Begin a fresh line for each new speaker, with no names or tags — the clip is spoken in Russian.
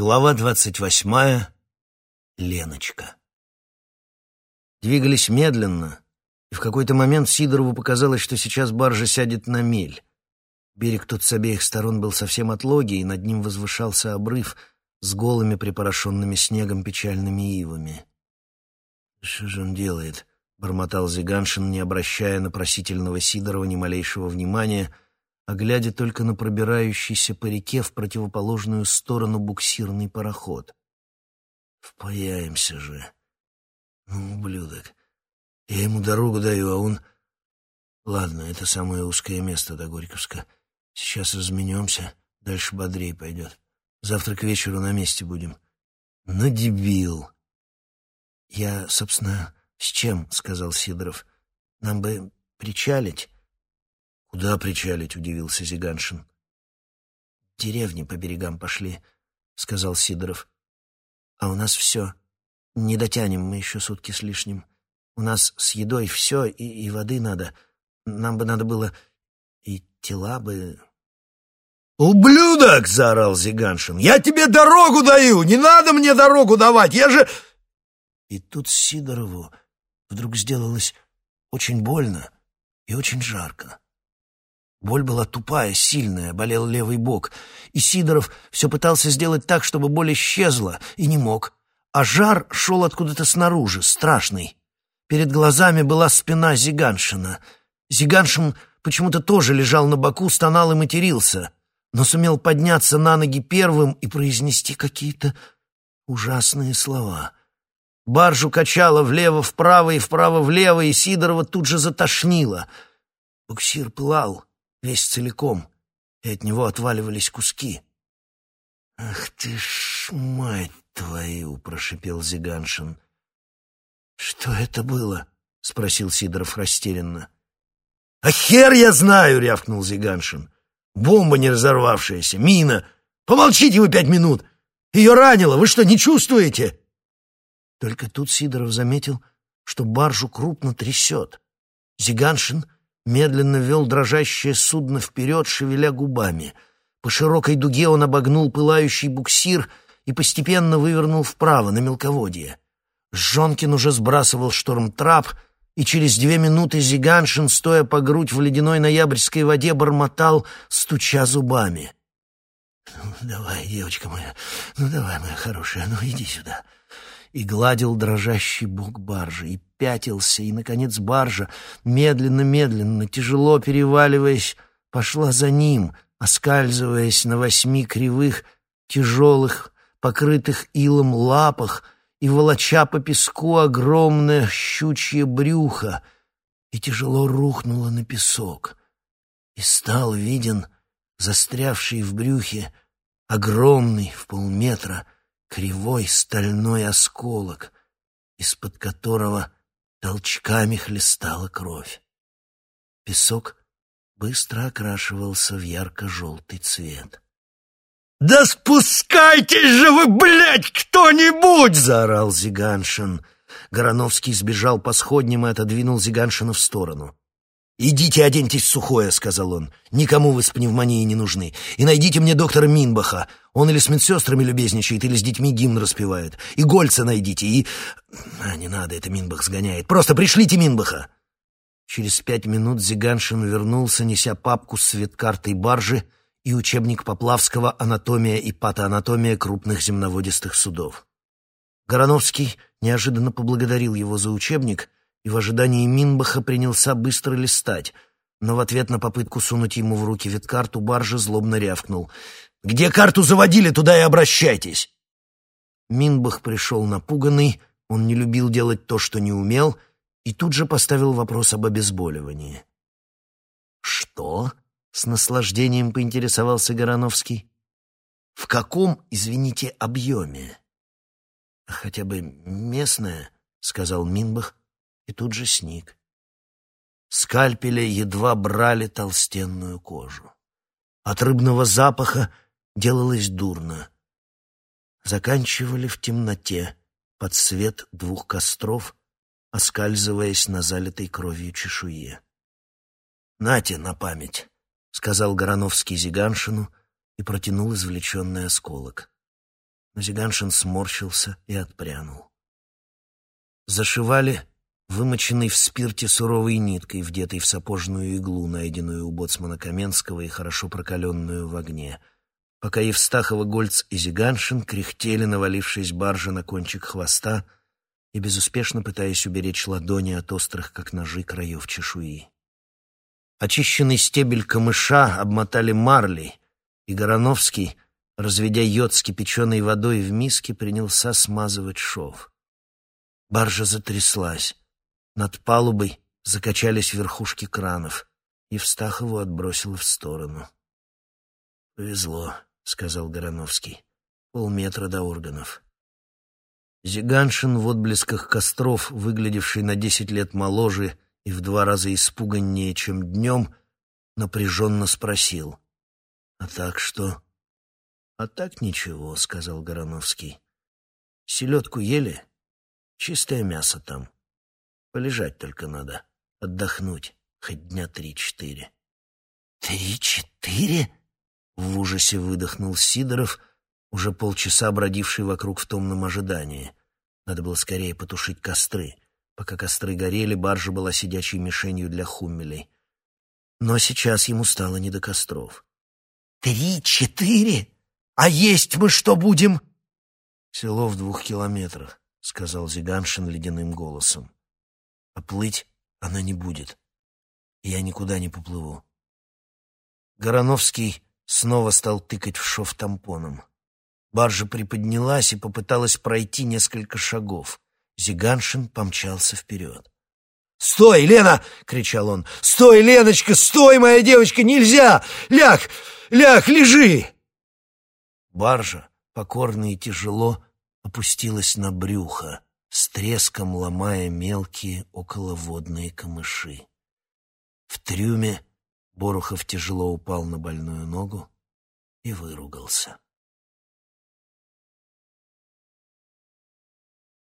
Глава двадцать восьмая. Леночка. Двигались медленно, и в какой-то момент Сидорову показалось, что сейчас баржа сядет на мель. Берег тут с обеих сторон был совсем отлогий, и над ним возвышался обрыв с голыми припорошенными снегом печальными ивами. «Что же он делает?» — бормотал Зиганшин, не обращая на просительного Сидорова ни малейшего внимания — а глядя только на пробирающийся по реке в противоположную сторону буксирный пароход. Впаяемся же. Ну, ублюдок. Я ему дорогу даю, а он... Ладно, это самое узкое место до Горьковска. Сейчас разменемся, дальше бодрее пойдет. Завтра к вечеру на месте будем. На дебил. Я, собственно, с чем, — сказал Сидоров. Нам бы причалить. «Куда причалить?» — удивился Зиганшин. «Деревни по берегам пошли», — сказал Сидоров. «А у нас все. Не дотянем мы еще сутки с лишним. У нас с едой все, и, и воды надо. Нам бы надо было... И тела бы...»
«Ублюдок!» — заорал Зиганшин. «Я тебе дорогу даю! Не надо мне дорогу давать! Я же...»
И тут Сидорову вдруг сделалось очень больно и очень жарко. Боль была тупая, сильная, болел левый бок, и Сидоров все пытался сделать так, чтобы боль исчезла, и не мог. А жар шел откуда-то снаружи, страшный. Перед глазами была спина Зиганшина. Зиганшин почему-то тоже лежал на боку, стонал и матерился, но сумел подняться на ноги первым и произнести какие-то ужасные слова. Баржу качало влево-вправо и вправо-влево, и Сидорова тут же затошнило. Буксир плал весь целиком, и от него отваливались куски. «Ах ты ж, мать твою!» — прошипел Зиганшин. «Что это было?» — спросил Сидоров растерянно.
«А хер я знаю!» — рявкнул Зиганшин. «Бомба не разорвавшаяся, мина! Помолчите вы пять минут! Ее ранило, вы что, не чувствуете?»
Только тут Сидоров заметил, что баржу крупно трясет. Зиганшин медленно вел дрожащее судно вперед, шевеля губами. По широкой дуге он обогнул пылающий буксир и постепенно вывернул вправо, на мелководье. Жонкин уже сбрасывал шторм-трап, и через две минуты Зиганшин, стоя по грудь в ледяной ноябрьской воде, бормотал, стуча зубами. «Ну, давай, девочка моя, ну давай, моя хорошая, ну иди сюда» и гладил дрожащий бок баржи, и пятился, и, наконец, баржа, медленно-медленно, тяжело переваливаясь, пошла за ним, оскальзываясь на восьми кривых, тяжелых, покрытых илом лапах и волоча по песку огромное щучье брюхо, и тяжело рухнула на песок. И стал виден застрявший в брюхе огромный в полметра — кривой стальной осколок, из-под которого толчками хлестала кровь. Песок быстро окрашивался в ярко-желтый цвет.
«Да спускайтесь же вы, блядь, кто-нибудь!» — заорал Зиганшин.
Гороновский сбежал по сходням и отодвинул Зиганшина в сторону. «Идите оденьтесь сухое», — сказал он. «Никому вы с пневмонией не нужны. И найдите мне доктора Минбаха. Он или с медсестрами любезничает, или с детьми гимн распевает. И Гольца найдите, и... А, не надо, это Минбах сгоняет. Просто пришлите Минбаха!» Через пять минут Зиганшин вернулся, неся папку с веткартой баржи и учебник Поплавского «Анатомия и патоанатомия крупных земноводистых судов». Гороновский неожиданно поблагодарил его за учебник — и в ожидании Минбаха принялся быстро листать, но в ответ на попытку сунуть ему в руки веткарту баржи злобно рявкнул. «Где карту заводили, туда и обращайтесь!» Минбах пришел напуганный, он не любил делать то, что не умел, и тут же поставил вопрос об обезболивании. «Что?» — с наслаждением поинтересовался Гороновский. «В каком, извините, объеме?» «Хотя бы местное», — сказал Минбах, и тут же сник. Скальпеля едва брали толстенную кожу. От рыбного запаха делалось дурно. Заканчивали в темноте под свет двух костров, оскальзываясь на залитой кровью чешуе. «Нате на память», — сказал Гороновский Зиганшину и протянул извлеченный осколок. Но Зиганшин сморщился и отпрянул. Зашивали вымоченный в спирте суровой ниткой, вдетой в сапожную иглу, найденную у боцмана Каменского и хорошо прокаленную в огне, пока Евстахова, Гольц и Зиганшин кряхтели, навалившись баржа на кончик хвоста и безуспешно пытаясь уберечь ладони от острых, как ножи, краев чешуи. Очищенный стебель камыша обмотали марлей, и Гороновский, разведя йод с кипяченой водой в миске, принялся смазывать шов. Баржа затряслась. Над палубой закачались верхушки кранов, и Встахову отбросило в сторону. «Повезло», — сказал Гороновский. «Полметра до органов». Зиганшин в отблесках костров, выглядевший на десять лет моложе и в два раза испуганнее, чем днем, напряженно спросил. «А так что?» «А так ничего», — сказал Гороновский. «Селедку ели?» Чистое мясо там. Полежать только надо, отдохнуть, хоть дня три-четыре.
«Три-четыре?» — в ужасе выдохнул Сидоров, уже полчаса бродивший вокруг в томном ожидании. Надо было скорее потушить костры. Пока костры горели, баржа была сидячей мишенью для хуммелей. Но сейчас ему стало не до костров. «Три-четыре? А есть мы что будем?»
«Село в двух километрах. — сказал Зиганшин ледяным голосом. «А плыть она не будет. Я никуда не поплыву». Гороновский снова стал тыкать в шов тампоном. Баржа приподнялась и попыталась пройти несколько шагов. Зиганшин помчался вперед.
«Стой, Лена!» — кричал он. «Стой, Леночка! Стой, моя девочка! Нельзя! Ляг! Ляг, лежи!»
Баржа, покорно и тяжело, опустилась на брюхо, с треском ломая мелкие околоводные камыши. В трюме Борухов тяжело упал на больную ногу и выругался.